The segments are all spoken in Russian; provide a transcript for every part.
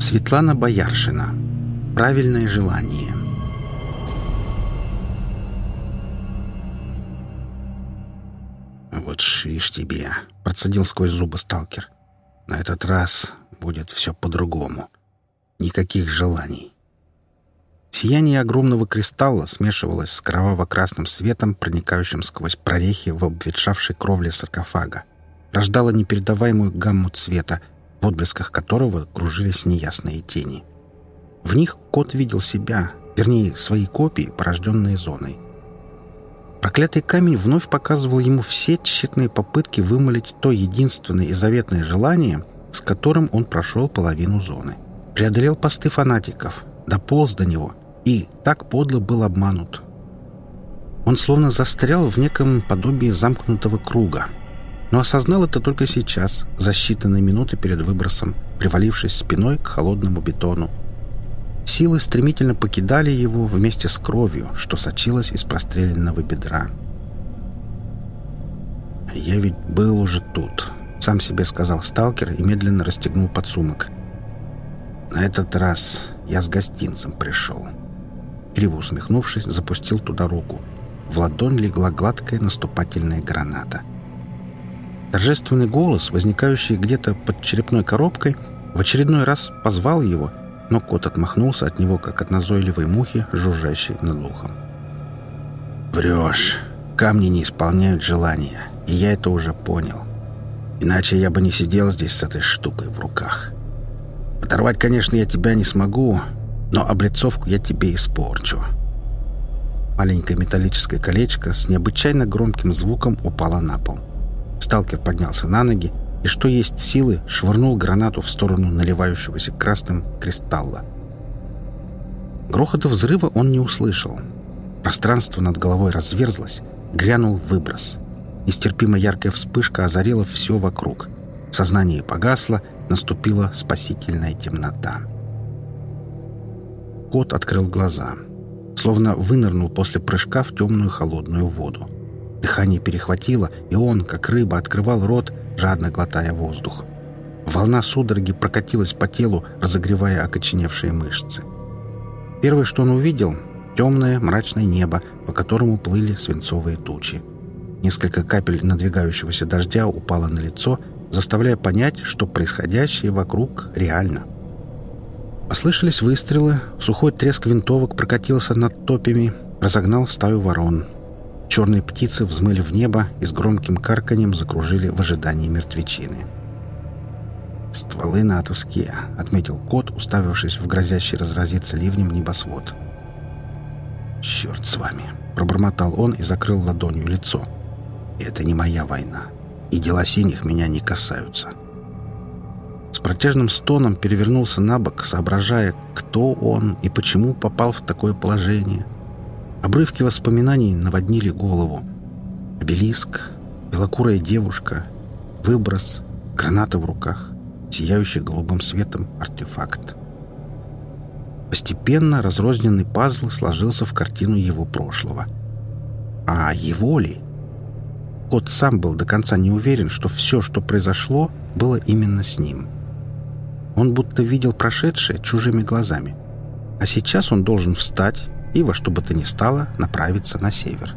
Светлана Бояршина. Правильное желание. «Вот шиш тебе!» — процедил сквозь зубы сталкер. «На этот раз будет все по-другому. Никаких желаний». Сияние огромного кристалла смешивалось с кроваво-красным светом, проникающим сквозь прорехи в обветшавшей кровле саркофага. Рождало непередаваемую гамму цвета, в отблесках которого кружились неясные тени. В них кот видел себя, вернее, свои копии, порожденные зоной. Проклятый камень вновь показывал ему все тщетные попытки вымолить то единственное и заветное желание, с которым он прошел половину зоны. Преодолел посты фанатиков, дополз до него и так подло был обманут. Он словно застрял в неком подобии замкнутого круга — но осознал это только сейчас, за считанные минуты перед выбросом, привалившись спиной к холодному бетону. Силы стремительно покидали его вместе с кровью, что сочилась из простреленного бедра. «Я ведь был уже тут», — сам себе сказал сталкер и медленно расстегнул подсумок. «На этот раз я с гостинцем пришел». Криво усмехнувшись, запустил туда руку. В ладонь легла гладкая наступательная граната — Торжественный голос, возникающий где-то под черепной коробкой, в очередной раз позвал его, но кот отмахнулся от него, как от назойливой мухи, жужжащей над ухом. «Врешь. Камни не исполняют желания, и я это уже понял. Иначе я бы не сидел здесь с этой штукой в руках. Оторвать, конечно, я тебя не смогу, но облицовку я тебе испорчу». Маленькое металлическое колечко с необычайно громким звуком упало на пол. Сталкер поднялся на ноги и, что есть силы, швырнул гранату в сторону наливающегося красным кристалла. Грохота взрыва он не услышал. Пространство над головой разверзлось, грянул выброс. Нестерпимо яркая вспышка озарила все вокруг. Сознание погасло, наступила спасительная темнота. Кот открыл глаза, словно вынырнул после прыжка в темную холодную воду. Дыхание перехватило, и он, как рыба, открывал рот, жадно глотая воздух. Волна судороги прокатилась по телу, разогревая окоченевшие мышцы. Первое, что он увидел — темное мрачное небо, по которому плыли свинцовые тучи. Несколько капель надвигающегося дождя упало на лицо, заставляя понять, что происходящее вокруг реально. Послышались выстрелы, сухой треск винтовок прокатился над топями, разогнал стаю ворон — Черные птицы взмыли в небо и с громким карканьем закружили в ожидании мертвечины. «Стволы натовские», — отметил кот, уставившись в грозящий разразиться ливнем небосвод. «Черт с вами!» — пробормотал он и закрыл ладонью лицо. «Это не моя война, и дела синих меня не касаются». С протяжным стоном перевернулся на бок, соображая, кто он и почему попал в такое положение — Обрывки воспоминаний наводнили голову. Обелиск, белокурая девушка, выброс, граната в руках, сияющий голубым светом артефакт. Постепенно разрозненный пазл сложился в картину его прошлого. А его ли? Кот сам был до конца не уверен, что все, что произошло, было именно с ним. Он будто видел прошедшее чужими глазами. А сейчас он должен встать и во что бы то ни стало направиться на север.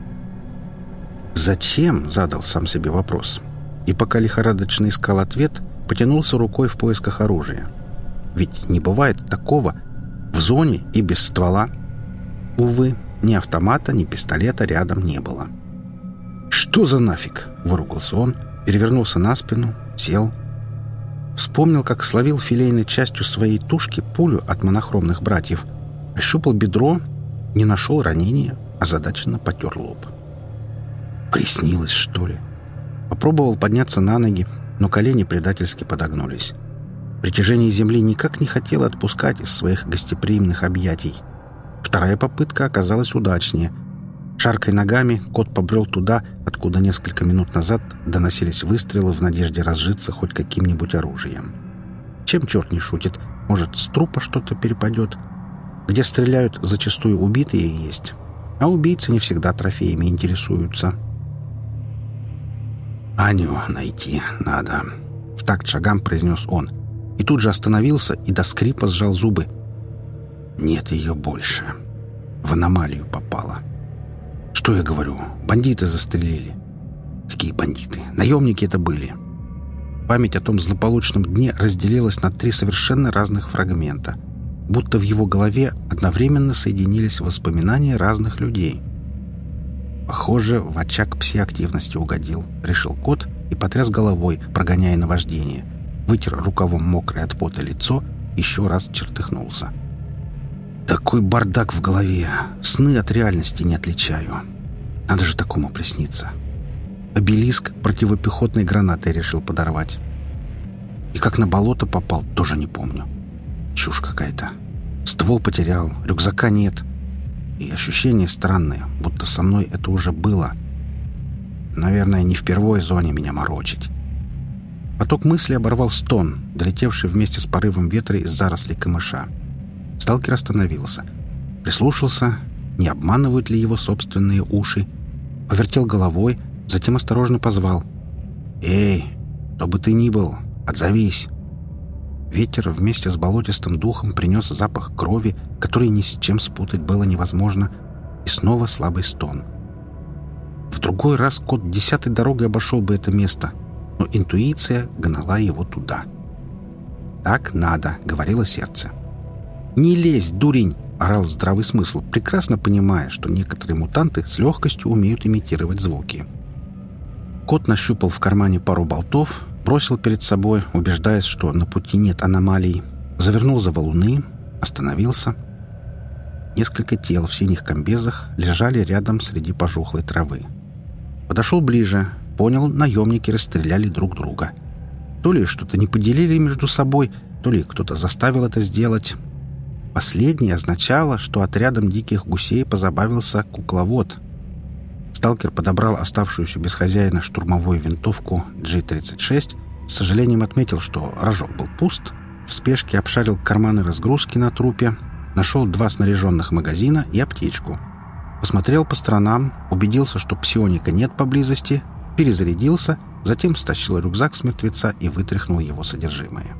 «Зачем?» — задал сам себе вопрос. И пока лихорадочно искал ответ, потянулся рукой в поисках оружия. Ведь не бывает такого в зоне и без ствола. Увы, ни автомата, ни пистолета рядом не было. «Что за нафиг?» — выругался он, перевернулся на спину, сел. Вспомнил, как словил филейной частью своей тушки пулю от монохромных братьев, ощупал бедро не нашел ранения, озадаченно потер лоб. Приснилось, что ли? Попробовал подняться на ноги, но колени предательски подогнулись. Притяжение земли никак не хотело отпускать из своих гостеприимных объятий. Вторая попытка оказалась удачнее. Шаркой ногами кот побрел туда, откуда несколько минут назад доносились выстрелы в надежде разжиться хоть каким-нибудь оружием. Чем черт не шутит? Может, с трупа что-то перепадет? — где стреляют зачастую убитые есть, а убийцы не всегда трофеями интересуются. «Аню найти надо», — в такт шагам произнес он. И тут же остановился и до скрипа сжал зубы. Нет ее больше. В аномалию попала. Что я говорю? Бандиты застрелили. Какие бандиты? Наемники это были. Память о том злополучном дне разделилась на три совершенно разных фрагмента. Будто в его голове одновременно соединились воспоминания разных людей. Похоже, в очаг псиактивности угодил, решил кот и потряс головой, прогоняя наваждение. Вытер рукавом мокрое от пота лицо, еще раз чертыхнулся. Такой бардак в голове. Сны от реальности не отличаю. Надо же такому присниться. Обелиск противопехотной гранатой решил подорвать. И как на болото попал, тоже не помню. Чушь какая-то. Ствол потерял, рюкзака нет. И ощущение странное, будто со мной это уже было. Наверное, не впервой зоне меня морочить. Поток мысли оборвал стон, долетевший вместе с порывом ветра из зарослей камыша. Сталкер остановился. Прислушался, не обманывают ли его собственные уши. Повертел головой — Затем осторожно позвал. «Эй, кто бы ты ни был, отзовись!» Ветер вместе с болотистым духом принес запах крови, который ни с чем спутать было невозможно, и снова слабый стон. В другой раз кот десятой дорогой обошел бы это место, но интуиция гнала его туда. «Так надо», — говорило сердце. «Не лезь, дурень!» — орал здравый смысл, прекрасно понимая, что некоторые мутанты с легкостью умеют имитировать звуки. Кот нащупал в кармане пару болтов, бросил перед собой, убеждаясь, что на пути нет аномалий, завернул за валуны, остановился. Несколько тел в синих комбезах лежали рядом среди пожухлой травы. Подошел ближе, понял, наемники расстреляли друг друга. То ли что-то не поделили между собой, то ли кто-то заставил это сделать. Последнее означало, что отрядом диких гусей позабавился кукловод — Сталкер подобрал оставшуюся без хозяина штурмовую винтовку G-36, с сожалением отметил, что рожок был пуст, в спешке обшарил карманы разгрузки на трупе, нашел два снаряженных магазина и аптечку. Посмотрел по сторонам, убедился, что псионика нет поблизости, перезарядился, затем стащил рюкзак с мертвеца и вытряхнул его содержимое.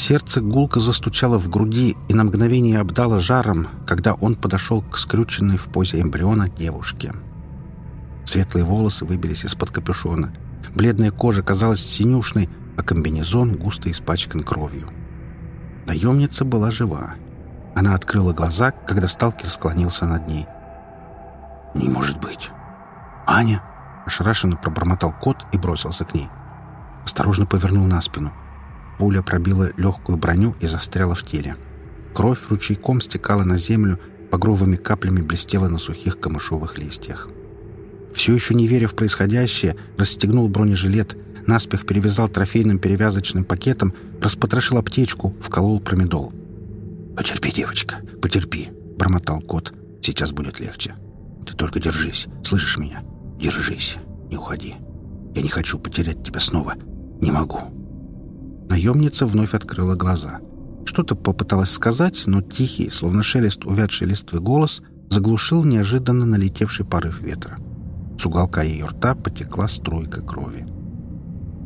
Сердце гулко застучало в груди и на мгновение обдало жаром, когда он подошел к скрюченной в позе эмбриона девушке. Светлые волосы выбились из-под капюшона. Бледная кожа казалась синюшной, а комбинезон густо испачкан кровью. Наемница была жива. Она открыла глаза, когда сталкер склонился над ней. «Не может быть!» «Аня!» — ошарашенно пробормотал кот и бросился к ней. Осторожно повернул на спину — Пуля пробила легкую броню и застряла в теле. Кровь ручейком стекала на землю, багровыми каплями блестела на сухих камышовых листьях. Все еще не веря в происходящее, расстегнул бронежилет, наспех перевязал трофейным перевязочным пакетом, распотрошил аптечку, вколол промедол. «Потерпи, девочка, потерпи», — бормотал кот. «Сейчас будет легче. Ты только держись, слышишь меня? Держись, не уходи. Я не хочу потерять тебя снова. Не могу». Наемница вновь открыла глаза. Что-то попыталась сказать, но тихий, словно шелест увядшей листвы голос, заглушил неожиданно налетевший порыв ветра. С уголка ее рта потекла струйка крови.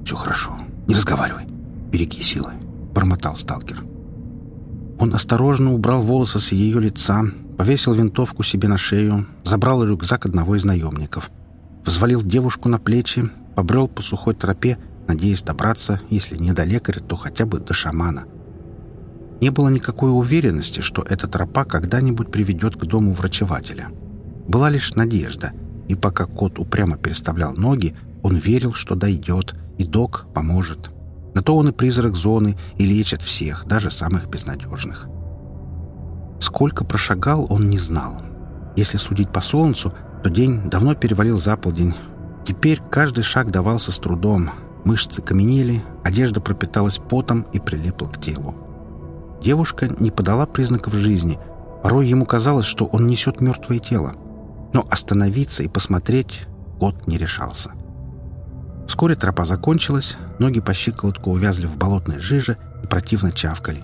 «Все хорошо. Не разговаривай. Береги силы», — бормотал сталкер. Он осторожно убрал волосы с ее лица, повесил винтовку себе на шею, забрал рюкзак одного из наемников, взвалил девушку на плечи, побрел по сухой тропе, надеясь добраться, если не до лекаря, то хотя бы до шамана. Не было никакой уверенности, что эта тропа когда-нибудь приведет к дому врачевателя. Была лишь надежда, и пока кот упрямо переставлял ноги, он верил, что дойдет, и док поможет. На то он и призрак зоны, и лечит всех, даже самых безнадежных. Сколько прошагал, он не знал. Если судить по солнцу, то день давно перевалил за полдень. Теперь каждый шаг давался с трудом, Мышцы каменели, одежда пропиталась потом и прилипла к телу. Девушка не подала признаков жизни. Порой ему казалось, что он несет мертвое тело. Но остановиться и посмотреть кот не решался. Вскоре тропа закончилась, ноги по щиколотку увязли в болотной жиже и противно чавкали.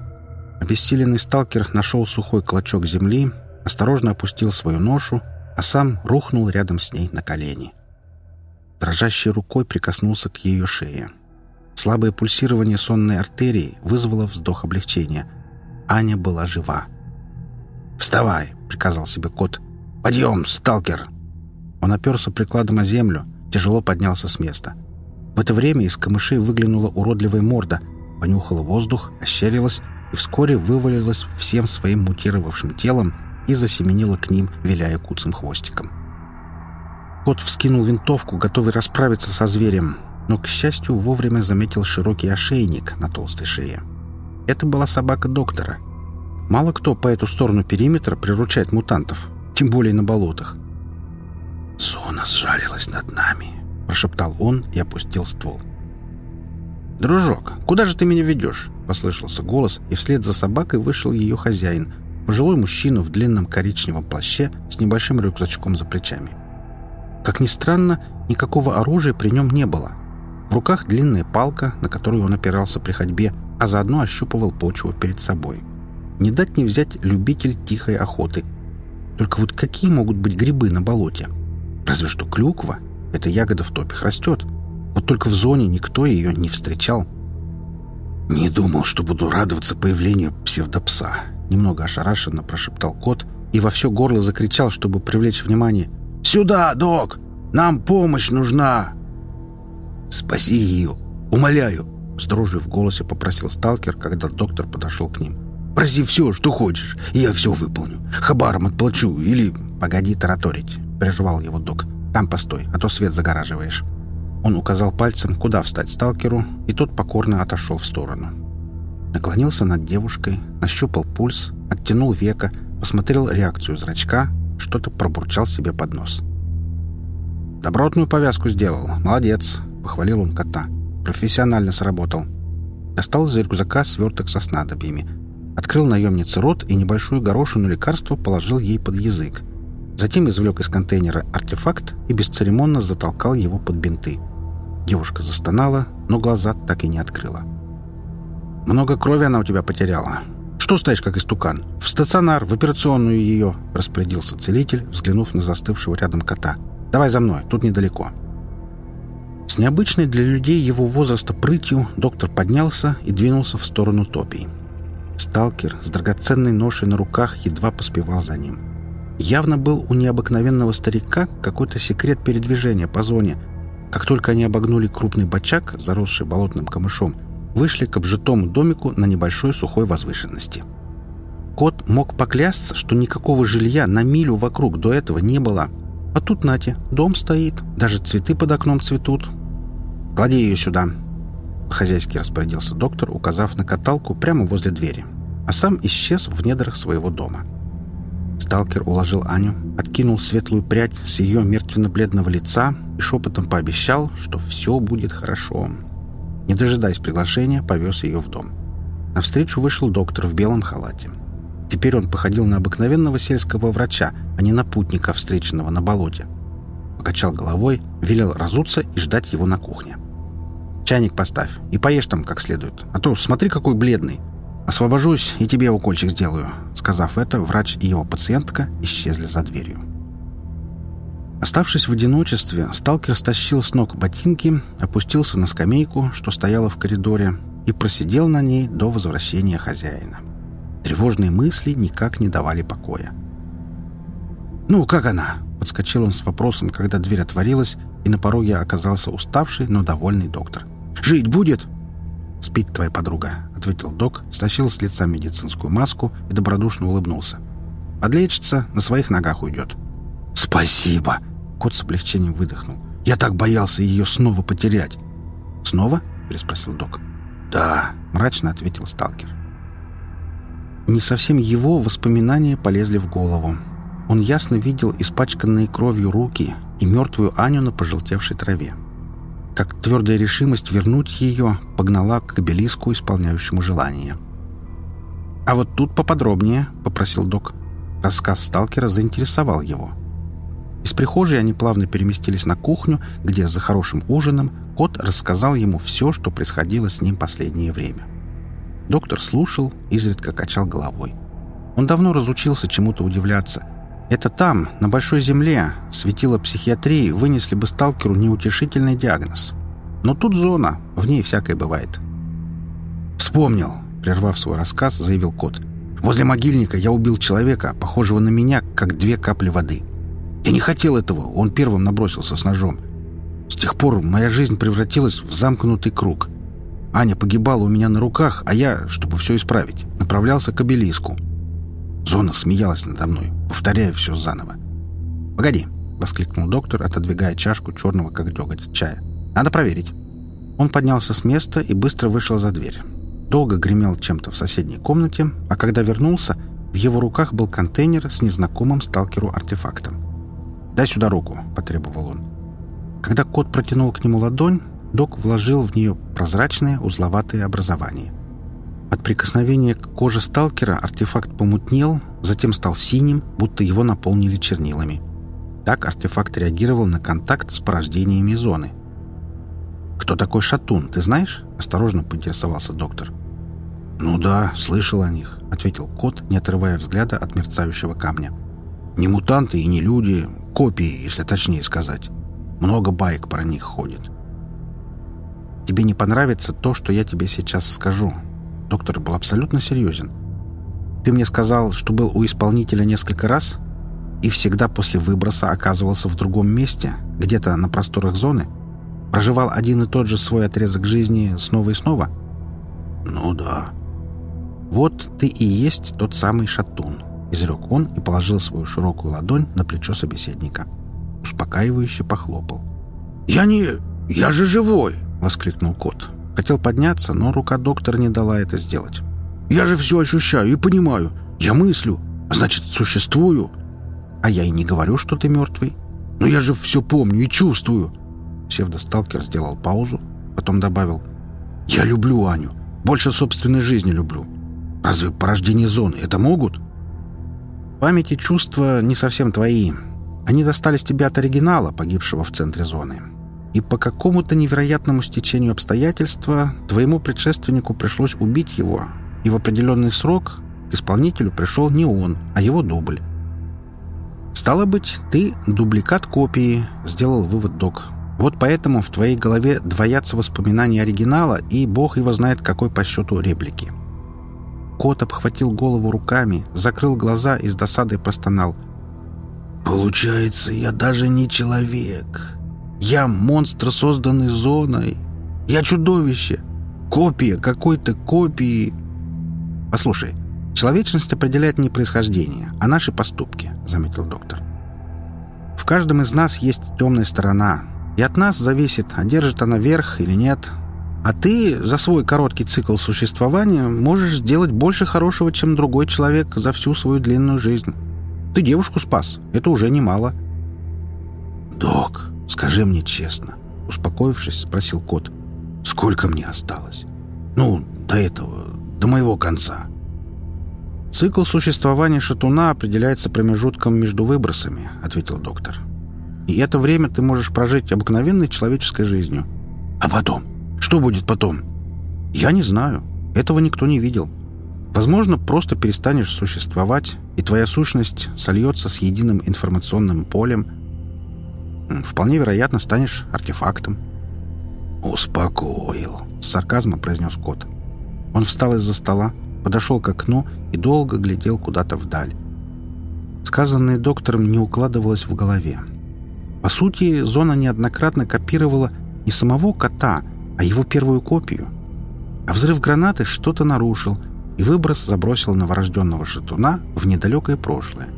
Обессиленный сталкер нашел сухой клочок земли, осторожно опустил свою ношу, а сам рухнул рядом с ней на колени. Дрожащей рукой прикоснулся к ее шее. Слабое пульсирование сонной артерии вызвало вздох облегчения. Аня была жива. «Вставай!» — приказал себе кот. «Подъем, сталкер!» Он оперся прикладом о землю, тяжело поднялся с места. В это время из камышей выглянула уродливая морда, понюхала воздух, ощерилась и вскоре вывалилась всем своим мутировавшим телом и засеменила к ним, виляя куцым хвостиком. Кот вскинул винтовку, готовый расправиться со зверем, но, к счастью, вовремя заметил широкий ошейник на толстой шее. Это была собака доктора. Мало кто по эту сторону периметра приручает мутантов, тем более на болотах. «Сона сжалилась над нами», — прошептал он и опустил ствол. «Дружок, куда же ты меня ведешь?» — послышался голос, и вслед за собакой вышел ее хозяин, пожилой мужчина в длинном коричневом плаще с небольшим рюкзачком за плечами. Как ни странно, никакого оружия при нем не было. В руках длинная палка, на которую он опирался при ходьбе, а заодно ощупывал почву перед собой. Не дать не взять любитель тихой охоты. Только вот какие могут быть грибы на болоте? Разве что клюква. Эта ягода в топях растет. Вот только в зоне никто ее не встречал. «Не думал, что буду радоваться появлению псевдопса», — немного ошарашенно прошептал кот и во все горло закричал, чтобы привлечь внимание. «Сюда, док! Нам помощь нужна!» «Спаси ее! Умоляю!» С дрожью в голосе попросил сталкер, когда доктор подошел к ним. «Проси все, что хочешь, я все выполню. Хабаром отплачу или...» «Погоди тараторить!» — прервал его док. «Там постой, а то свет загораживаешь». Он указал пальцем, куда встать сталкеру, и тот покорно отошел в сторону. Наклонился над девушкой, нащупал пульс, оттянул века, посмотрел реакцию зрачка, что-то пробурчал себе под нос. «Добротную повязку сделал. Молодец!» — похвалил он кота. «Профессионально сработал». Достал из рюкзака сверток со снадобьями. Открыл наемнице рот и небольшую горошину лекарства положил ей под язык. Затем извлек из контейнера артефакт и бесцеремонно затолкал его под бинты. Девушка застонала, но глаза так и не открыла. «Много крови она у тебя потеряла. Что стоишь, как истукан? В стационар, в операционную ее!» — распорядился целитель, взглянув на застывшего рядом кота. «Давай за мной, тут недалеко». С необычной для людей его возраста прытью доктор поднялся и двинулся в сторону топий. Сталкер с драгоценной ношей на руках едва поспевал за ним. Явно был у необыкновенного старика какой-то секрет передвижения по зоне. Как только они обогнули крупный бочак, заросший болотным камышом, вышли к обжитому домику на небольшой сухой возвышенности. Кот мог поклясться, что никакого жилья на милю вокруг до этого не было. А тут, нате, дом стоит, даже цветы под окном цветут. «Клади ее сюда», — по-хозяйски распорядился доктор, указав на каталку прямо возле двери, а сам исчез в недрах своего дома. Сталкер уложил Аню, откинул светлую прядь с ее мертвенно-бледного лица и шепотом пообещал, что все будет хорошо. Не дожидаясь приглашения, повез ее в дом. Навстречу вышел доктор в белом халате. Теперь он походил на обыкновенного сельского врача, а не на путника, встреченного на болоте. Покачал головой, велел разуться и ждать его на кухне. «Чайник поставь и поешь там как следует, а то смотри, какой бледный. «Освобожусь и тебе укольчик сделаю». Сказав это, врач и его пациентка исчезли за дверью. Оставшись в одиночестве, сталкер стащил с ног ботинки, опустился на скамейку, что стояла в коридоре, и просидел на ней до возвращения хозяина. Тревожные мысли никак не давали покоя. «Ну, как она?» — подскочил он с вопросом, когда дверь отворилась, и на пороге оказался уставший, но довольный доктор. «Жить будет?» «Спит твоя подруга», — ответил док, стащил с лица медицинскую маску и добродушно улыбнулся. «Подлечится, на своих ногах уйдет». «Спасибо!» — кот с облегчением выдохнул. «Я так боялся ее снова потерять». «Снова?» — переспросил док. «Да», — мрачно ответил сталкер. Не совсем его воспоминания полезли в голову. Он ясно видел испачканные кровью руки и мертвую Аню на пожелтевшей траве как твердая решимость вернуть ее погнала к обелиску, исполняющему желание. «А вот тут поподробнее», — попросил док. Рассказ сталкера заинтересовал его. Из прихожей они плавно переместились на кухню, где за хорошим ужином кот рассказал ему все, что происходило с ним последнее время. Доктор слушал, изредка качал головой. Он давно разучился чему-то удивляться — это там, на Большой Земле, светило психиатрии вынесли бы сталкеру неутешительный диагноз. Но тут зона, в ней всякое бывает. «Вспомнил», — прервав свой рассказ, заявил кот. «Возле могильника я убил человека, похожего на меня, как две капли воды. Я не хотел этого, он первым набросился с ножом. С тех пор моя жизнь превратилась в замкнутый круг. Аня погибала у меня на руках, а я, чтобы все исправить, направлялся к обелиску. Зона смеялась надо мной, повторяя все заново. «Погоди», — воскликнул доктор, отодвигая чашку черного, как деготь, чая. «Надо проверить». Он поднялся с места и быстро вышел за дверь долго гремел чем-то в соседней комнате, а когда вернулся, в его руках был контейнер с незнакомым сталкеру артефактом. «Дай сюда руку», — потребовал он. Когда кот протянул к нему ладонь, док вложил в нее прозрачное узловатое образование. От прикосновения к коже сталкера артефакт помутнел, затем стал синим, будто его наполнили чернилами. Так артефакт реагировал на контакт с порождениями зоны. «Кто такой Шатун, ты знаешь?» — осторожно поинтересовался доктор. «Ну да, слышал о них», — ответил кот, не отрывая взгляда от мерцающего камня. «Не мутанты и не люди, копии, если точнее сказать. Много байк про них ходит». «Тебе не понравится то, что я тебе сейчас скажу». Доктор был абсолютно серьезен. «Ты мне сказал, что был у исполнителя несколько раз и всегда после выброса оказывался в другом месте, где-то на просторах зоны? Проживал один и тот же свой отрезок жизни снова и снова?» «Ну да», «Вот ты и есть тот самый шатун», — изрек он и положил свою широкую ладонь на плечо собеседника. Успокаивающе похлопал. «Я не... Я же живой!» — воскликнул кот. Хотел подняться, но рука доктора не дала это сделать. «Я же все ощущаю и понимаю. Я мыслю, а значит, существую. А я и не говорю, что ты мертвый. Но я же все помню и чувствую». Псевдосталкер сделал паузу, потом добавил. «Я люблю Аню. Больше собственной жизни люблю. Разве порождение зоны это могут? Память и чувства не совсем твои. Они достались тебе от оригинала, погибшего в центре зоны. И по какому-то невероятному стечению обстоятельства твоему предшественнику пришлось убить его, и в определенный срок к исполнителю пришел не он, а его дубль. «Стало быть, ты дубликат копии», — сделал вывод док. «Вот поэтому в твоей голове двоятся воспоминания оригинала и бог его знает какой по счету реплики». Кот обхватил голову руками, закрыл глаза и с досадой простонал. «Получается, я даже не человек. Я монстр, созданный зоной. Я чудовище. Копия какой-то копии». «Послушай, человечность определяет не происхождение, а наши поступки», — заметил доктор. «В каждом из нас есть темная сторона, и от нас зависит, одержит она верх или нет, а ты за свой короткий цикл существования можешь сделать больше хорошего, чем другой человек за всю свою длинную жизнь. Ты девушку спас. Это уже немало. «Док, скажи мне честно», — успокоившись, спросил кот. «Сколько мне осталось? Ну, до этого, до моего конца». «Цикл существования шатуна определяется промежутком между выбросами», — ответил доктор. «И это время ты можешь прожить обыкновенной человеческой жизнью. А потом?» Что будет потом? Я не знаю. Этого никто не видел. Возможно, просто перестанешь существовать, и твоя сущность сольется с единым информационным полем. Вполне вероятно, станешь артефактом. «Успокоил», — с сарказмом произнес кот. Он встал из-за стола, подошел к окну и долго глядел куда-то вдаль. Сказанное доктором не укладывалось в голове. По сути, зона неоднократно копировала не самого кота, а его первую копию. А взрыв гранаты что-то нарушил, и выброс забросил новорожденного шатуна в недалекое прошлое.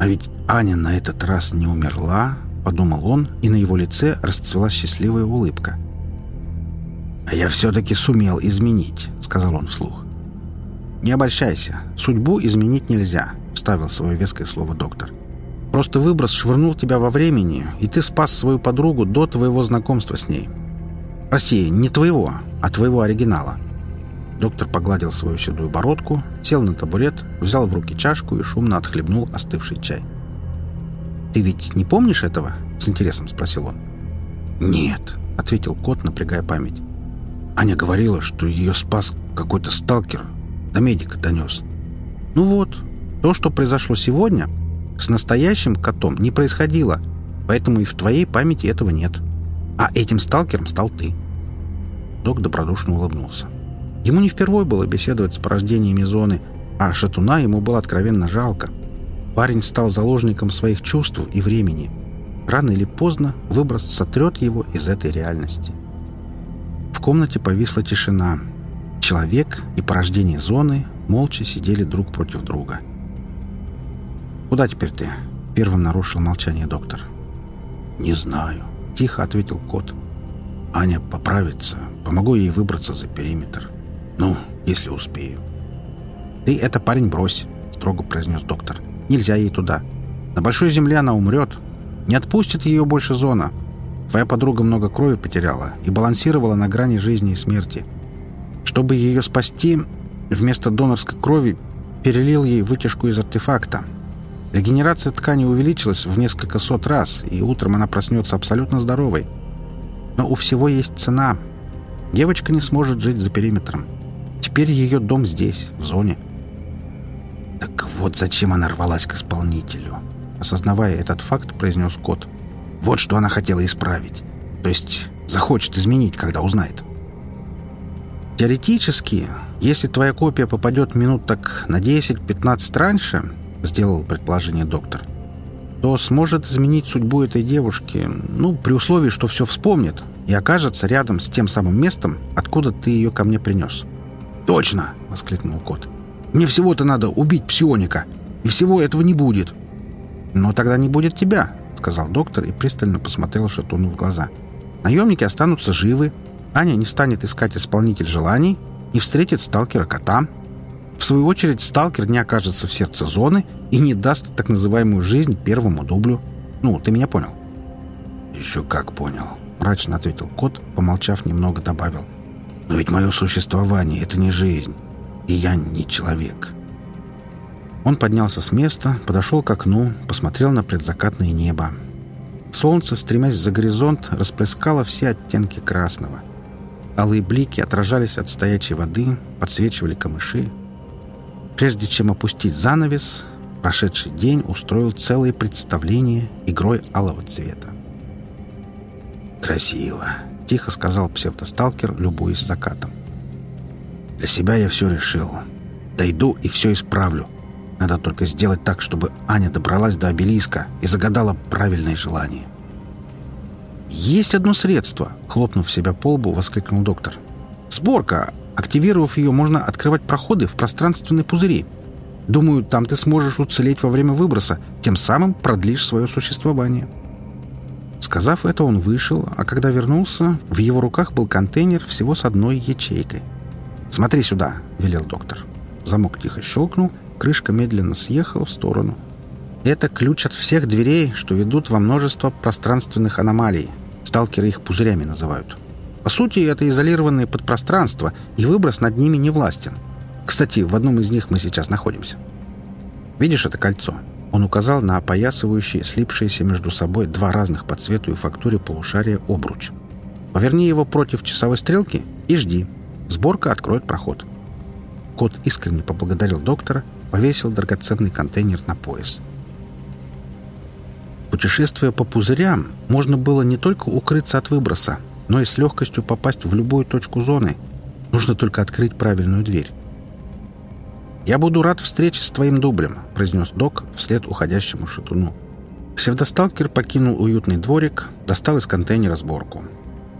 «А ведь Аня на этот раз не умерла», — подумал он, и на его лице расцвела счастливая улыбка. «А я все-таки сумел изменить», — сказал он вслух. «Не обольщайся. Судьбу изменить нельзя», — вставил свое веское слово доктор. «Просто выброс швырнул тебя во времени, и ты спас свою подругу до твоего знакомства с ней. Прости, не твоего, а твоего оригинала. Доктор погладил свою седую бородку, сел на табурет, взял в руки чашку и шумно отхлебнул остывший чай. «Ты ведь не помнишь этого?» — с интересом спросил он. «Нет», — ответил кот, напрягая память. Аня говорила, что ее спас какой-то сталкер, до медика донес. «Ну вот, то, что произошло сегодня, с настоящим котом не происходило, поэтому и в твоей памяти этого нет». А этим сталкером стал ты. Док добродушно улыбнулся. Ему не впервые было беседовать с порождениями зоны, а Шатуна ему было откровенно жалко. Парень стал заложником своих чувств и времени. Рано или поздно выброс сотрет его из этой реальности. В комнате повисла тишина. Человек и порождение зоны молча сидели друг против друга. «Куда теперь ты?» — первым нарушил молчание доктор. «Не знаю», — тихо ответил кот. «Аня поправится. Помогу ей выбраться за периметр. Ну, если успею». «Ты это, парень, брось», — строго произнес доктор. «Нельзя ей туда. На Большой Земле она умрет. Не отпустит ее больше зона. Твоя подруга много крови потеряла и балансировала на грани жизни и смерти. Чтобы ее спасти, вместо донорской крови перелил ей вытяжку из артефакта. Регенерация ткани увеличилась в несколько сот раз, и утром она проснется абсолютно здоровой. Но у всего есть цена. Девочка не сможет жить за периметром. Теперь ее дом здесь, в зоне. Так вот зачем она рвалась к исполнителю. Осознавая этот факт, произнес кот. Вот что она хотела исправить. То есть захочет изменить, когда узнает. Теоретически, если твоя копия попадет минут так на 10-15 раньше, сделал предположение доктор, то сможет изменить судьбу этой девушки, ну, при условии, что все вспомнит и окажется рядом с тем самым местом, откуда ты ее ко мне принес. «Точно!» — воскликнул кот. «Мне всего-то надо убить псионика, и всего этого не будет». «Но тогда не будет тебя», — сказал доктор и пристально посмотрел Шатуну в глаза. «Наемники останутся живы, Аня не станет искать исполнитель желаний и встретит сталкера-кота». В свою очередь, сталкер не окажется в сердце зоны и не даст так называемую жизнь первому дублю. Ну, ты меня понял? «Еще как понял», — мрачно ответил кот, помолчав немного, добавил. «Но ведь мое существование — это не жизнь, и я не человек». Он поднялся с места, подошел к окну, посмотрел на предзакатное небо. Солнце, стремясь за горизонт, расплескало все оттенки красного. Алые блики отражались от стоячей воды, подсвечивали камыши, Прежде чем опустить занавес, прошедший день устроил целое представление игрой алого цвета. «Красиво», — тихо сказал псевдосталкер, любуясь закатом. «Для себя я все решил. Дойду и все исправлю. Надо только сделать так, чтобы Аня добралась до обелиска и загадала правильное желание». «Есть одно средство!» — хлопнув себя по лбу, воскликнул доктор. «Сборка! Активировав ее, можно открывать проходы в пространственные пузыри. Думаю, там ты сможешь уцелеть во время выброса, тем самым продлишь свое существование». Сказав это, он вышел, а когда вернулся, в его руках был контейнер всего с одной ячейкой. «Смотри сюда», — велел доктор. Замок тихо щелкнул, крышка медленно съехала в сторону. «Это ключ от всех дверей, что ведут во множество пространственных аномалий. Сталкеры их пузырями называют. По сути, это изолированные подпространства, и выброс над ними не властен. Кстати, в одном из них мы сейчас находимся. Видишь это кольцо? Он указал на опоясывающие, слипшиеся между собой два разных по цвету и фактуре полушария обруч. Поверни его против часовой стрелки и жди. Сборка откроет проход. Кот искренне поблагодарил доктора, повесил драгоценный контейнер на пояс. Путешествуя по пузырям, можно было не только укрыться от выброса, но и с легкостью попасть в любую точку зоны. Нужно только открыть правильную дверь. «Я буду рад встрече с твоим дублем», — произнес док вслед уходящему шатуну. Псевдосталкер покинул уютный дворик, достал из контейнера сборку.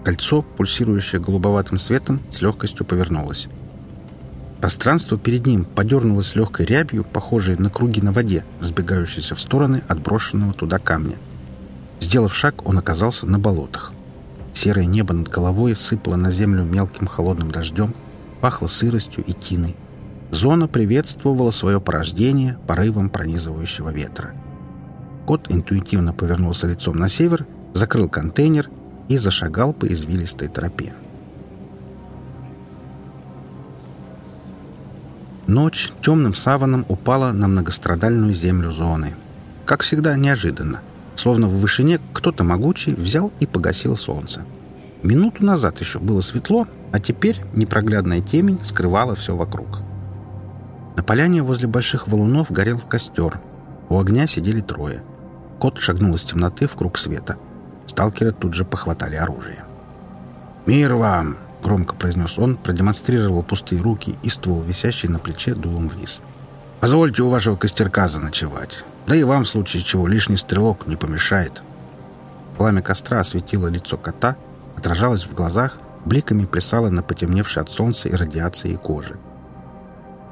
Кольцо, пульсирующее голубоватым светом, с легкостью повернулось. Пространство перед ним подернулось легкой рябью, похожей на круги на воде, сбегающиеся в стороны от брошенного туда камня. Сделав шаг, он оказался на болотах. Серое небо над головой сыпало на землю мелким холодным дождем, пахло сыростью и тиной. Зона приветствовала свое порождение порывом пронизывающего ветра. Кот интуитивно повернулся лицом на север, закрыл контейнер и зашагал по извилистой тропе. Ночь темным саваном упала на многострадальную землю зоны. Как всегда, неожиданно — Словно в вышине кто-то могучий взял и погасил солнце. Минуту назад еще было светло, а теперь непроглядная темень скрывала все вокруг. На поляне возле больших валунов горел костер. У огня сидели трое. Кот шагнул из темноты в круг света. Сталкеры тут же похватали оружие. «Мир вам!» — громко произнес он, продемонстрировал пустые руки и ствол, висящий на плече дулом вниз. «Позвольте у вашего костерка заночевать. Да и вам, в случае чего, лишний стрелок не помешает». Пламя костра осветило лицо кота, отражалось в глазах, бликами плясало на потемневшей от солнца и радиации кожи.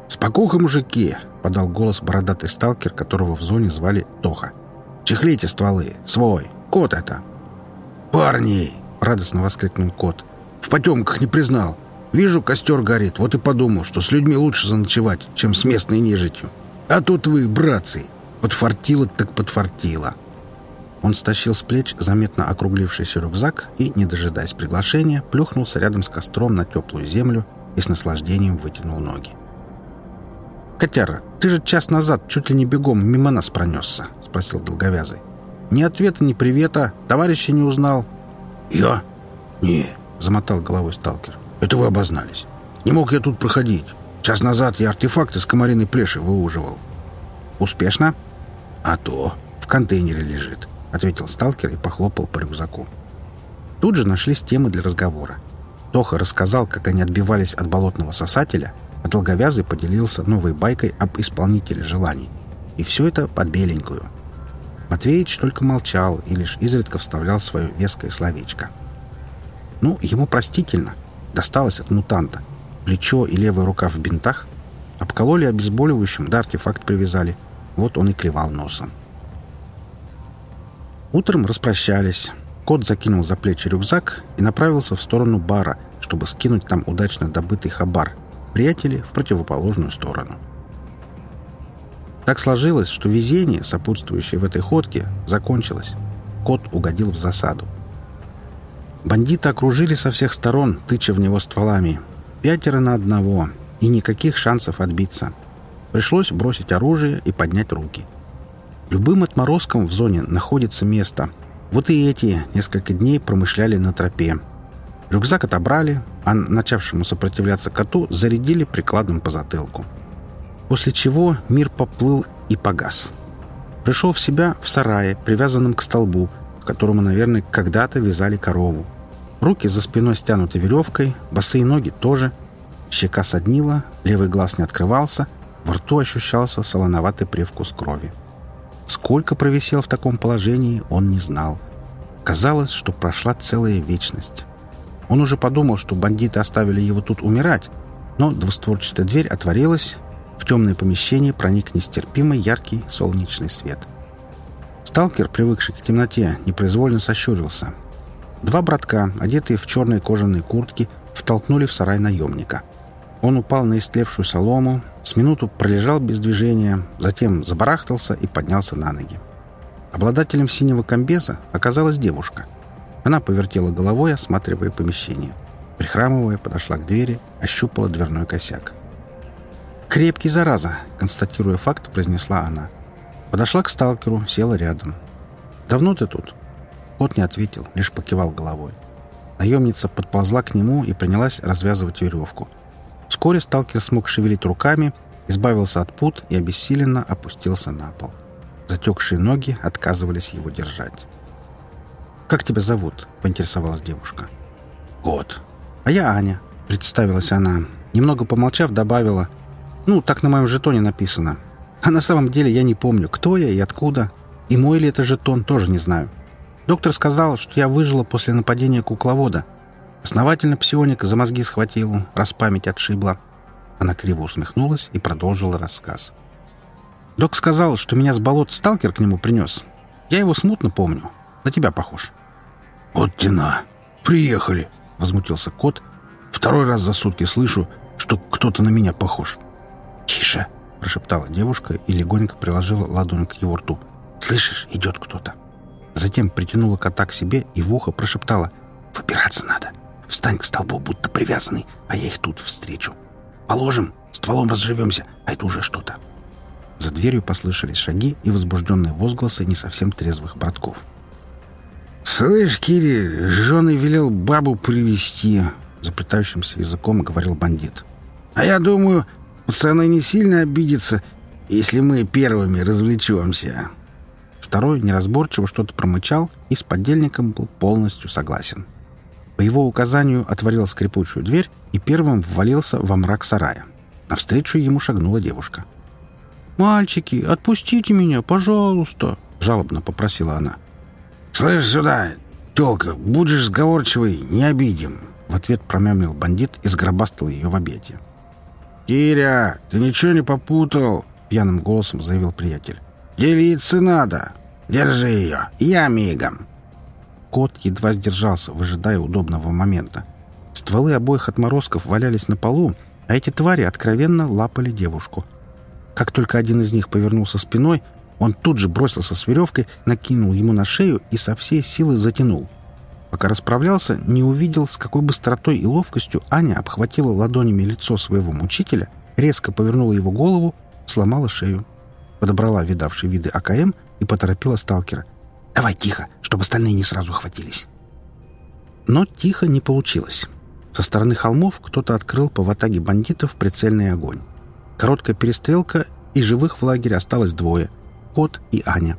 «Спокуха, мужики!» — подал голос бородатый сталкер, которого в зоне звали Тоха. «Чехлите стволы! Свой! Кот это!» «Парни!» — радостно воскликнул кот. «В потемках не признал. Вижу, костер горит, вот и подумал, что с людьми лучше заночевать, чем с местной нежитью. А тут вы, братцы, подфартило так подфартило». Он стащил с плеч заметно округлившийся рюкзак и, не дожидаясь приглашения, плюхнулся рядом с костром на теплую землю и с наслаждением вытянул ноги. «Котяра, ты же час назад чуть ли не бегом мимо нас пронесся», — спросил Долговязый. «Ни ответа, ни привета. Товарища не узнал». «Я? Не», — замотал головой сталкер. «Это вы обознались. Не мог я тут проходить. Час назад я артефакты с комариной плеши выуживал». «Успешно?» «А то. В контейнере лежит», — ответил сталкер и похлопал по рюкзаку. Тут же нашлись темы для разговора. Тоха рассказал, как они отбивались от болотного сосателя — а долговязый поделился новой байкой об исполнителе желаний. И все это под беленькую. Матвеич только молчал и лишь изредка вставлял свое веское словечко. Ну, ему простительно. Досталось от мутанта. Плечо и левая рука в бинтах. Обкололи обезболивающим, да артефакт привязали. Вот он и клевал носом. Утром распрощались. Кот закинул за плечи рюкзак и направился в сторону бара, чтобы скинуть там удачно добытый хабар — приятели в противоположную сторону. Так сложилось, что везение, сопутствующее в этой ходке, закончилось. Кот угодил в засаду. Бандиты окружили со всех сторон, тыча в него стволами. Пятеро на одного, и никаких шансов отбиться. Пришлось бросить оружие и поднять руки. Любым отморозкам в зоне находится место. Вот и эти несколько дней промышляли на тропе, Рюкзак отобрали, а начавшему сопротивляться коту зарядили прикладом по затылку. После чего мир поплыл и погас. Пришел в себя в сарае, привязанном к столбу, к которому, наверное, когда-то вязали корову. Руки за спиной стянуты веревкой, босые ноги тоже. Щека соднила, левый глаз не открывался, во рту ощущался солоноватый привкус крови. Сколько провисел в таком положении, он не знал. Казалось, что прошла целая вечность. Он уже подумал, что бандиты оставили его тут умирать, но двустворчатая дверь отворилась, в темное помещение проник нестерпимый яркий солнечный свет. Сталкер, привыкший к темноте, непроизвольно сощурился. Два братка, одетые в черные кожаные куртки, втолкнули в сарай наемника. Он упал на истлевшую солому, с минуту пролежал без движения, затем забарахтался и поднялся на ноги. Обладателем синего комбеза оказалась девушка — она повертела головой, осматривая помещение. Прихрамывая, подошла к двери, ощупала дверной косяк. «Крепкий, зараза!» — констатируя факт, произнесла она. Подошла к сталкеру, села рядом. «Давно ты тут?» Кот не ответил, лишь покивал головой. Наемница подползла к нему и принялась развязывать веревку. Вскоре сталкер смог шевелить руками, избавился от пут и обессиленно опустился на пол. Затекшие ноги отказывались его держать. «Как тебя зовут?» — поинтересовалась девушка. «Кот». «А я Аня», — представилась она. Немного помолчав, добавила. «Ну, так на моем жетоне написано. А на самом деле я не помню, кто я и откуда. И мой ли это жетон, тоже не знаю. Доктор сказал, что я выжила после нападения кукловода. Основательно псионик за мозги схватил, раз память отшибла». Она криво усмехнулась и продолжила рассказ. «Док сказал, что меня с болот сталкер к нему принес. Я его смутно помню. На тебя похож». «Вот тена! Приехали!» — возмутился кот. «Второй раз за сутки слышу, что кто-то на меня похож». «Тише!» — прошептала девушка и легонько приложила ладонь к его рту. «Слышишь, идет кто-то!» Затем притянула кота к себе и в ухо прошептала. «Выбираться надо. Встань к столбу, будто привязанный, а я их тут встречу. Положим, стволом разживемся, а это уже что-то». За дверью послышались шаги и возбужденные возгласы не совсем трезвых братков. «Слышь, Кири, жены велел бабу привести заплетающимся языком говорил бандит. «А я думаю, пацаны не сильно обидятся, если мы первыми развлечемся. Второй неразборчиво что-то промычал и с подельником был полностью согласен. По его указанию отворил скрипучую дверь и первым ввалился во мрак сарая. Навстречу ему шагнула девушка. «Мальчики, отпустите меня, пожалуйста!» — жалобно попросила она. «Слышь сюда, тёлка, будешь сговорчивый, не обидим!» В ответ промямлил бандит и сгробастал ее в объятия. «Киря, ты ничего не попутал?» — пьяным голосом заявил приятель. «Делиться надо! Держи ее! Я мигом!» Кот едва сдержался, выжидая удобного момента. Стволы обоих отморозков валялись на полу, а эти твари откровенно лапали девушку. Как только один из них повернулся спиной, он тут же бросился с веревкой, накинул ему на шею и со всей силы затянул. Пока расправлялся, не увидел, с какой быстротой и ловкостью Аня обхватила ладонями лицо своего мучителя, резко повернула его голову, сломала шею. Подобрала видавший виды АКМ и поторопила сталкера. «Давай тихо, чтобы остальные не сразу хватились». Но тихо не получилось. Со стороны холмов кто-то открыл по ватаге бандитов прицельный огонь. Короткая перестрелка, и живых в лагере осталось двое — Кот и Аня.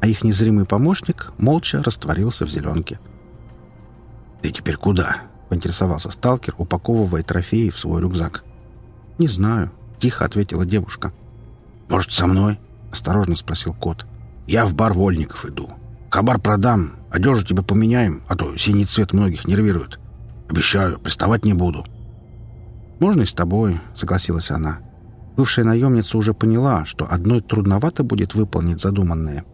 А их незримый помощник молча растворился в зеленке. «Ты теперь куда?» — поинтересовался сталкер, упаковывая трофеи в свой рюкзак. «Не знаю», — тихо ответила девушка. «Может, со мной?» — осторожно спросил кот. «Я в бар Вольников иду. Хабар продам, одежу тебе поменяем, а то синий цвет многих нервирует. Обещаю, приставать не буду». «Можно и с тобой», — согласилась она. Бывшая наемница уже поняла, что одной трудновато будет выполнить задуманное.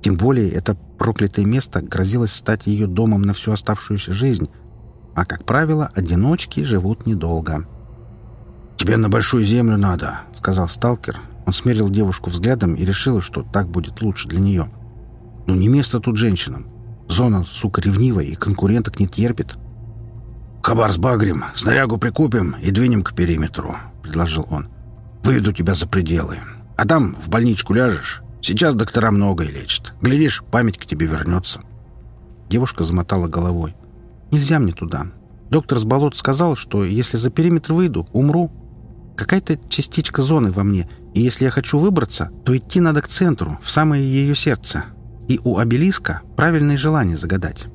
Тем более это проклятое место грозилось стать ее домом на всю оставшуюся жизнь. А, как правило, одиночки живут недолго. «Тебе на большую землю надо», — сказал сталкер. Он смерил девушку взглядом и решил, что так будет лучше для нее. «Ну, не место тут женщинам. Зона, сука, ревнивая и конкуренток не терпит». «Хабар с багрем, снарягу прикупим и двинем к периметру», — предложил он. «Выведу тебя за пределы. А там в больничку ляжешь. Сейчас доктора многое лечат. Глядишь, память к тебе вернется». Девушка замотала головой. «Нельзя мне туда. Доктор с болот сказал, что если за периметр выйду, умру. Какая-то частичка зоны во мне, и если я хочу выбраться, то идти надо к центру, в самое ее сердце. И у обелиска правильное желание загадать».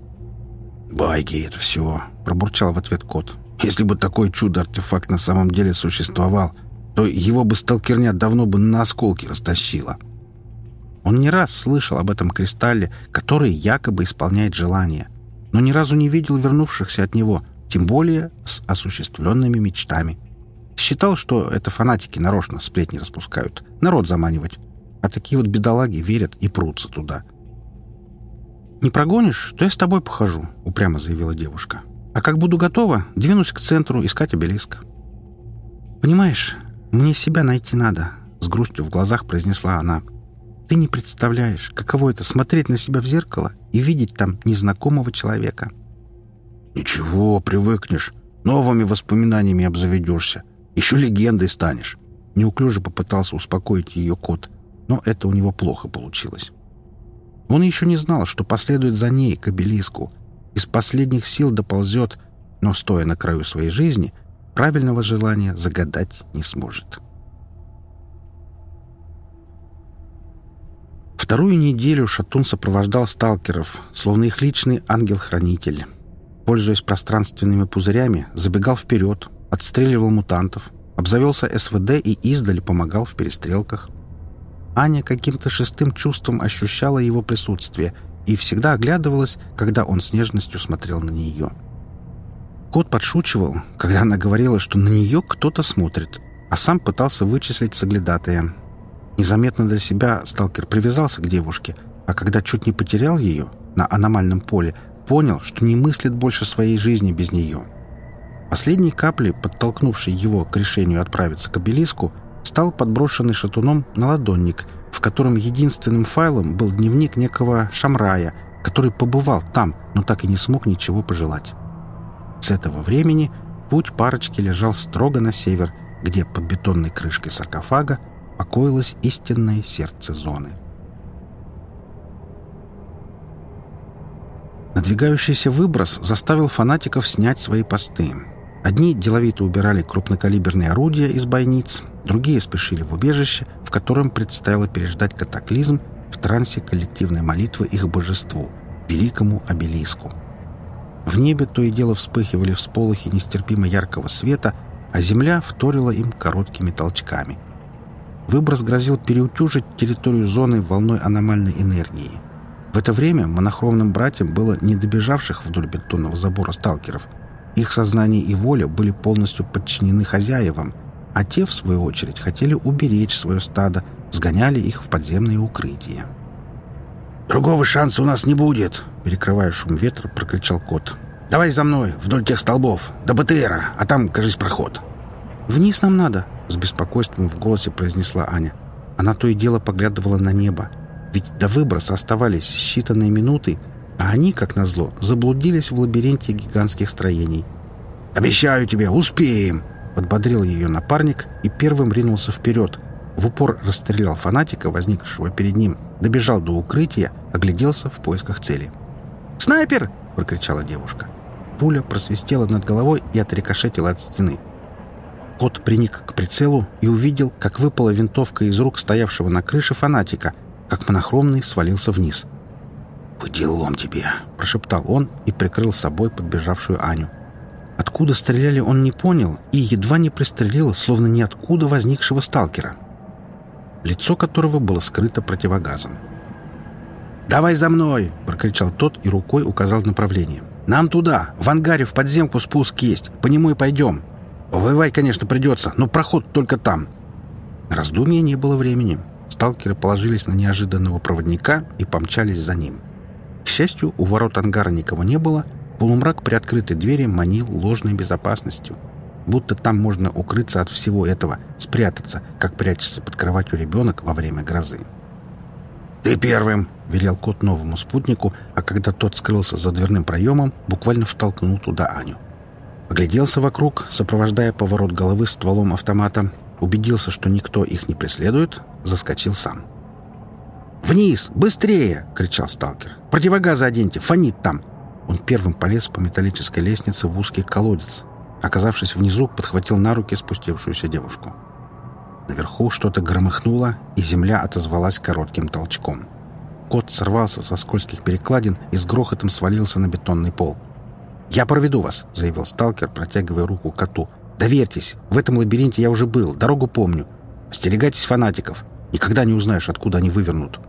«Байки — это все», — пробурчал в ответ кот. «Если бы такой чудо-артефакт на самом деле существовал, то его бы сталкерня давно бы на осколки растащила». Он не раз слышал об этом кристалле, который якобы исполняет желания, но ни разу не видел вернувшихся от него, тем более с осуществленными мечтами. Считал, что это фанатики нарочно сплетни распускают, народ заманивать, а такие вот бедолаги верят и прутся туда. «Не прогонишь, то я с тобой похожу», — упрямо заявила девушка. «А как буду готова, двинусь к центру искать обелиск». «Понимаешь, мне себя найти надо», — с грустью в глазах произнесла она. Ты не представляешь, каково это смотреть на себя в зеркало и видеть там незнакомого человека. Ничего, привыкнешь. Новыми воспоминаниями обзаведешься. Еще легендой станешь. Неуклюже попытался успокоить ее кот, но это у него плохо получилось. Он еще не знал, что последует за ней к обелиску. Из последних сил доползет, но, стоя на краю своей жизни, правильного желания загадать не сможет. Вторую неделю Шатун сопровождал сталкеров, словно их личный ангел-хранитель. Пользуясь пространственными пузырями, забегал вперед, отстреливал мутантов, обзавелся СВД и издали помогал в перестрелках. Аня каким-то шестым чувством ощущала его присутствие и всегда оглядывалась, когда он с нежностью смотрел на нее. Кот подшучивал, когда она говорила, что на нее кто-то смотрит, а сам пытался вычислить соглядатая — Незаметно для себя сталкер привязался к девушке, а когда чуть не потерял ее на аномальном поле, понял, что не мыслит больше своей жизни без нее. Последней каплей, подтолкнувшей его к решению отправиться к обелиску, стал подброшенный шатуном наладонник, в котором единственным файлом был дневник некого Шамрая, который побывал там, но так и не смог ничего пожелать. С этого времени путь парочки лежал строго на север, где под бетонной крышкой саркофага покоилось истинное сердце зоны. Надвигающийся выброс заставил фанатиков снять свои посты. Одни деловито убирали крупнокалиберные орудия из бойниц, другие спешили в убежище, в котором предстояло переждать катаклизм, в трансе коллективной молитвы их божеству, великому обелиску. В небе то и дело вспыхивали всполохи нестерпимо яркого света, а земля вторила им короткими толчками. Выброс грозил переутюжить территорию зоны волной аномальной энергии. В это время монохромным братьям было не добежавших вдоль бетонного забора сталкеров. Их сознание и воля были полностью подчинены хозяевам, а те, в свою очередь, хотели уберечь свое стадо, сгоняли их в подземные укрытия. «Другого шанса у нас не будет!» Перекрывая шум ветра, прокричал кот. «Давай за мной, вдоль тех столбов, до БТРа, а там, кажись, проход». «Вниз нам надо!» — с беспокойством в голосе произнесла Аня. Она то и дело поглядывала на небо. Ведь до выброса оставались считанные минуты, а они, как назло, заблудились в лабиринте гигантских строений. «Обещаю тебе, успеем!» — подбодрил ее напарник и первым ринулся вперед. В упор расстрелял фанатика, возникшего перед ним, добежал до укрытия, огляделся в поисках цели. «Снайпер!» — прокричала девушка. Пуля просвистела над головой и отрикошетила от стены. Кот приник к прицелу и увидел, как выпала винтовка из рук стоявшего на крыше фанатика, как монохромный свалился вниз. «По делам тебе!» — прошептал он и прикрыл собой подбежавшую Аню. Откуда стреляли, он не понял и едва не пристрелил, словно ниоткуда возникшего сталкера, лицо которого было скрыто противогазом. «Давай за мной!» — прокричал тот и рукой указал направление. «Нам туда! В ангаре в подземку спуск есть. По нему и пойдем. Воевать, конечно, придется, но проход только там». Раздумья не было времени. Сталкеры положились на неожиданного проводника и помчались за ним. К счастью, у ворот ангара никого не было. Полумрак при открытой двери манил ложной безопасностью. Будто там можно укрыться от всего этого, спрятаться, как прячется под кроватью ребенок во время грозы. «Ты первым!» — велел кот новому спутнику, а когда тот скрылся за дверным проемом, буквально втолкнул туда Аню. Огляделся вокруг, сопровождая поворот головы стволом автомата, убедился, что никто их не преследует, заскочил сам. «Вниз! Быстрее!» — кричал сталкер. «Противогазы оденьте! Фонит там!» Он первым полез по металлической лестнице в узкий колодец. Оказавшись внизу, подхватил на руки спустившуюся девушку. Наверху что-то громыхнуло, и земля отозвалась коротким толчком. Кот сорвался со скользких перекладин и с грохотом свалился на бетонный пол. «Я проведу вас», — заявил сталкер, протягивая руку коту. «Доверьтесь, в этом лабиринте я уже был, дорогу помню. Остерегайтесь фанатиков. Никогда не узнаешь, откуда они вывернут».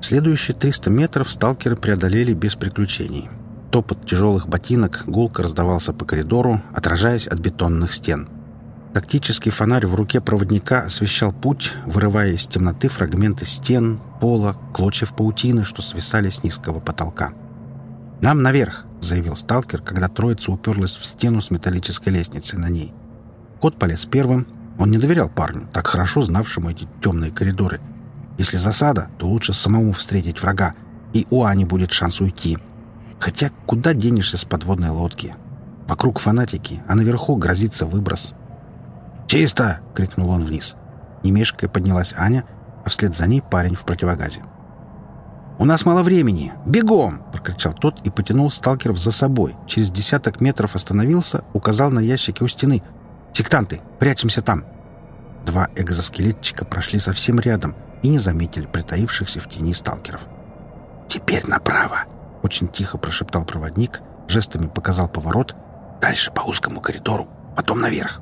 Следующие 300 метров сталкеры преодолели без приключений. Топот тяжелых ботинок гулко раздавался по коридору, отражаясь от бетонных стен. Тактический фонарь в руке проводника освещал путь, вырывая из темноты фрагменты стен, пола, клочьев паутины, что свисали с низкого потолка. «Нам наверх!» — заявил сталкер, когда троица уперлась в стену с металлической лестницей на ней. Кот полез первым. Он не доверял парню, так хорошо знавшему эти темные коридоры. Если засада, то лучше самому встретить врага, и у Ани будет шанс уйти. Хотя куда денешься с подводной лодки? Вокруг фанатики, а наверху грозится выброс. «Чисто!» — крикнул он вниз. Немешкая поднялась Аня, а вслед за ней парень в противогазе. «У нас мало времени! Бегом!» — прокричал тот и потянул сталкеров за собой. Через десяток метров остановился, указал на ящики у стены. «Сектанты! Прячемся там!» Два экзоскелетчика прошли совсем рядом и не заметили притаившихся в тени сталкеров. «Теперь направо!» — очень тихо прошептал проводник, жестами показал поворот. «Дальше по узкому коридору, потом наверх!»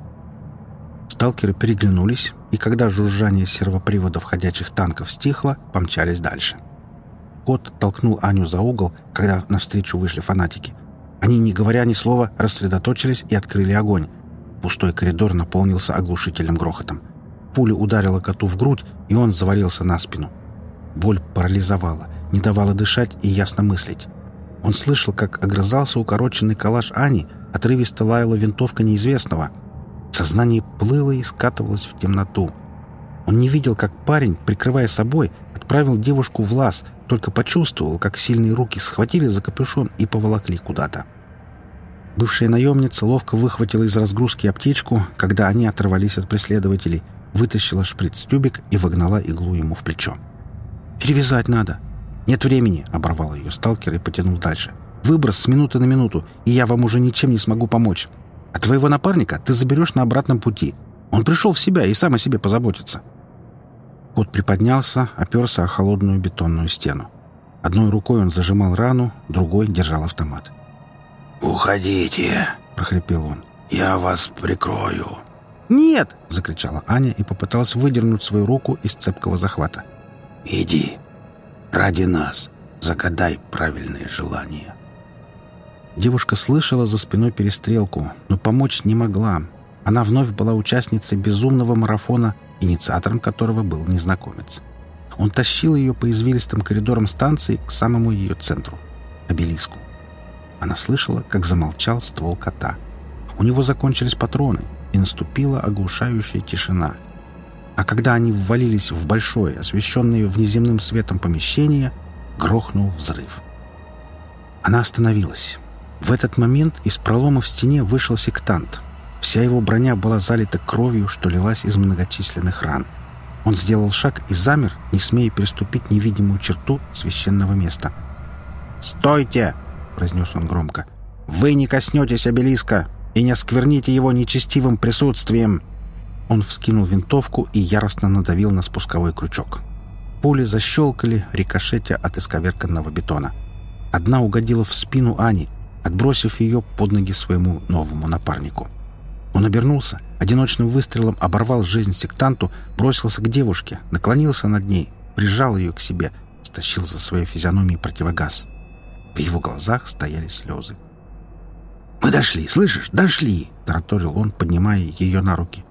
Сталкеры переглянулись, и когда жужжание сервоприводов ходячих танков стихло, помчались дальше. Кот толкнул Аню за угол, когда навстречу вышли фанатики. Они, не говоря ни слова, рассредоточились и открыли огонь. Пустой коридор наполнился оглушительным грохотом. Пуля ударила коту в грудь, и он завалился на спину. Боль парализовала, не давала дышать и ясно мыслить. Он слышал, как огрызался укороченный калаш Ани, отрывисто лаяла винтовка неизвестного — Сознание плыло и скатывалось в темноту. Он не видел, как парень, прикрывая собой, отправил девушку в лаз, только почувствовал, как сильные руки схватили за капюшон и поволокли куда-то. Бывшая наемница ловко выхватила из разгрузки аптечку, когда они оторвались от преследователей, вытащила шприц-тюбик и вогнала иглу ему в плечо. «Перевязать надо!» «Нет времени!» — оборвал ее сталкер и потянул дальше. «Выброс с минуты на минуту, и я вам уже ничем не смогу помочь. А твоего напарника ты заберешь на обратном пути. Он пришел в себя и сам о себе позаботится». Кот приподнялся, оперся о холодную бетонную стену. Одной рукой он зажимал рану, другой держал автомат. «Уходите!» — прохрипел он. «Я вас прикрою!» «Нет!» — закричала Аня и попыталась выдернуть свою руку из цепкого захвата. «Иди! Ради нас загадай правильные желания!» Девушка слышала за спиной перестрелку, но помочь не могла. Она вновь была участницей безумного марафона, инициатором которого был незнакомец. Он тащил ее по извилистым коридорам станции к самому ее центру — обелиску. Она слышала, как замолчал ствол кота. У него закончились патроны, и наступила оглушающая тишина. А когда они ввалились в большое, освещенное внеземным светом помещение, грохнул взрыв. Она остановилась. В этот момент из пролома в стене вышел сектант. Вся его броня была залита кровью, что лилась из многочисленных ран — он сделал шаг и замер, не смея переступить невидимую черту священного места. «Стойте!» — произнес он громко. «Вы не коснетесь обелиска и не оскверните его нечестивым присутствием!» Он вскинул винтовку и яростно надавил на спусковой крючок. Пули защелкали, рикошетя от исковерканного бетона. Одна угодила в спину Ани, отбросив ее под ноги своему новому напарнику. Он обернулся, одиночным выстрелом оборвал жизнь сектанту, бросился к девушке, наклонился над ней, прижал ее к себе, стащил за своей физиономией противогаз. В его глазах стояли слезы. «Мы дошли, слышишь? Дошли!» — тараторил он, поднимая ее на руки.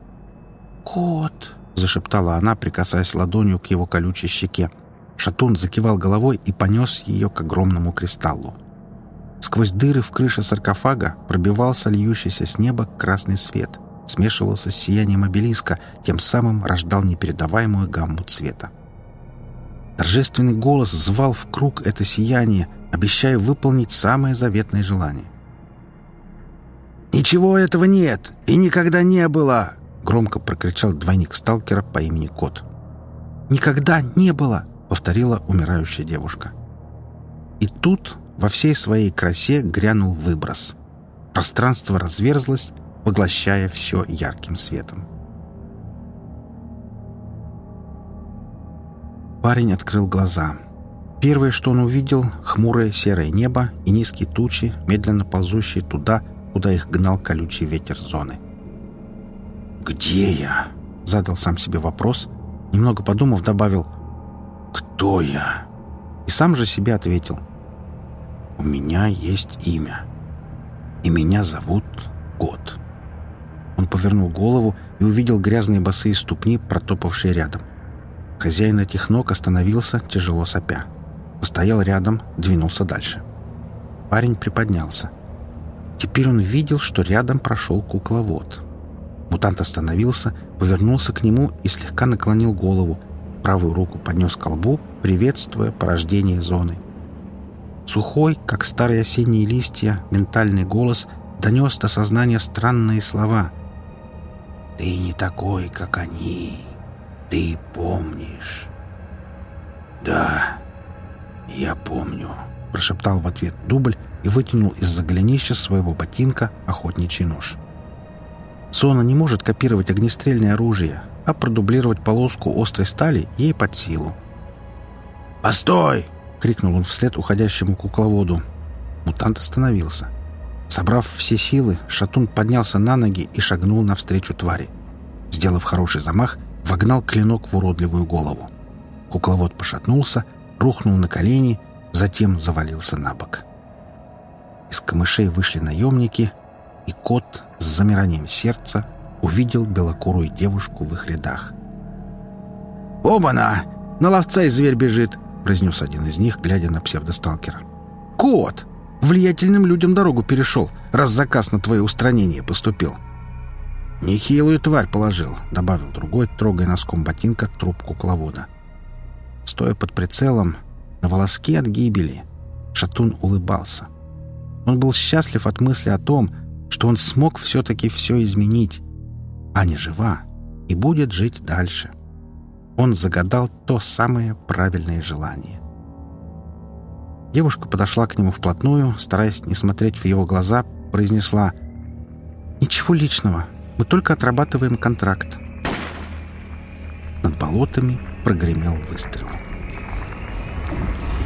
«Кот!» — зашептала она, прикасаясь ладонью к его колючей щеке. Шатун закивал головой и понес ее к огромному кристаллу. Сквозь дыры в крыше саркофага пробивался льющийся с неба красный свет, смешивался с сиянием обелиска, тем самым рождал непередаваемую гамму цвета. Торжественный голос звал в круг это сияние, обещая выполнить самое заветное желание. «Ничего этого нет и никогда не было!» — громко прокричал двойник сталкера по имени Кот. «Никогда не было!» — повторила умирающая девушка. И тут во всей своей красе грянул выброс. Пространство разверзлось, поглощая все ярким светом. Парень открыл глаза. Первое, что он увидел — хмурое серое небо и низкие тучи, медленно ползущие туда, куда их гнал колючий ветер зоны. «Где я?» — задал сам себе вопрос. Немного подумав, добавил «Кто я?» И сам же себе ответил у меня есть имя. И меня зовут Кот. Он повернул голову и увидел грязные босые ступни, протопавшие рядом. Хозяин этих ног остановился, тяжело сопя. Постоял рядом, двинулся дальше. Парень приподнялся. Теперь он видел, что рядом прошел кукловод. Мутант остановился, повернулся к нему и слегка наклонил голову. Правую руку поднес к колбу, приветствуя порождение зоны. Сухой, как старые осенние листья, ментальный голос донес до сознания странные слова. «Ты не такой, как они. Ты помнишь». «Да, я помню», — прошептал в ответ дубль и вытянул из-за голенища своего ботинка охотничий нож. Зона не может копировать огнестрельное оружие, а продублировать полоску острой стали ей под силу. «Постой!» — крикнул он вслед уходящему кукловоду. Мутант остановился. Собрав все силы, Шатун поднялся на ноги и шагнул навстречу твари. Сделав хороший замах, вогнал клинок в уродливую голову. Кукловод пошатнулся, рухнул на колени, затем завалился на бок. Из камышей вышли наемники, и кот с замиранием сердца увидел белокурую девушку в их рядах. «Оба-на! На ловца и зверь бежит!» произнес один из них, глядя на псевдосталкера. «Кот! Влиятельным людям дорогу перешел, раз заказ на твое устранение поступил». «Нехилую тварь положил», — добавил другой, трогая носком ботинка трубку клавода. Стоя под прицелом, на волоске от гибели, Шатун улыбался. Он был счастлив от мысли о том, что он смог все-таки все изменить. Аня жива и будет жить дальше он загадал то самое правильное желание. Девушка подошла к нему вплотную, стараясь не смотреть в его глаза, произнесла «Ничего личного, мы только отрабатываем контракт». Над болотами прогремел выстрел. Thank you.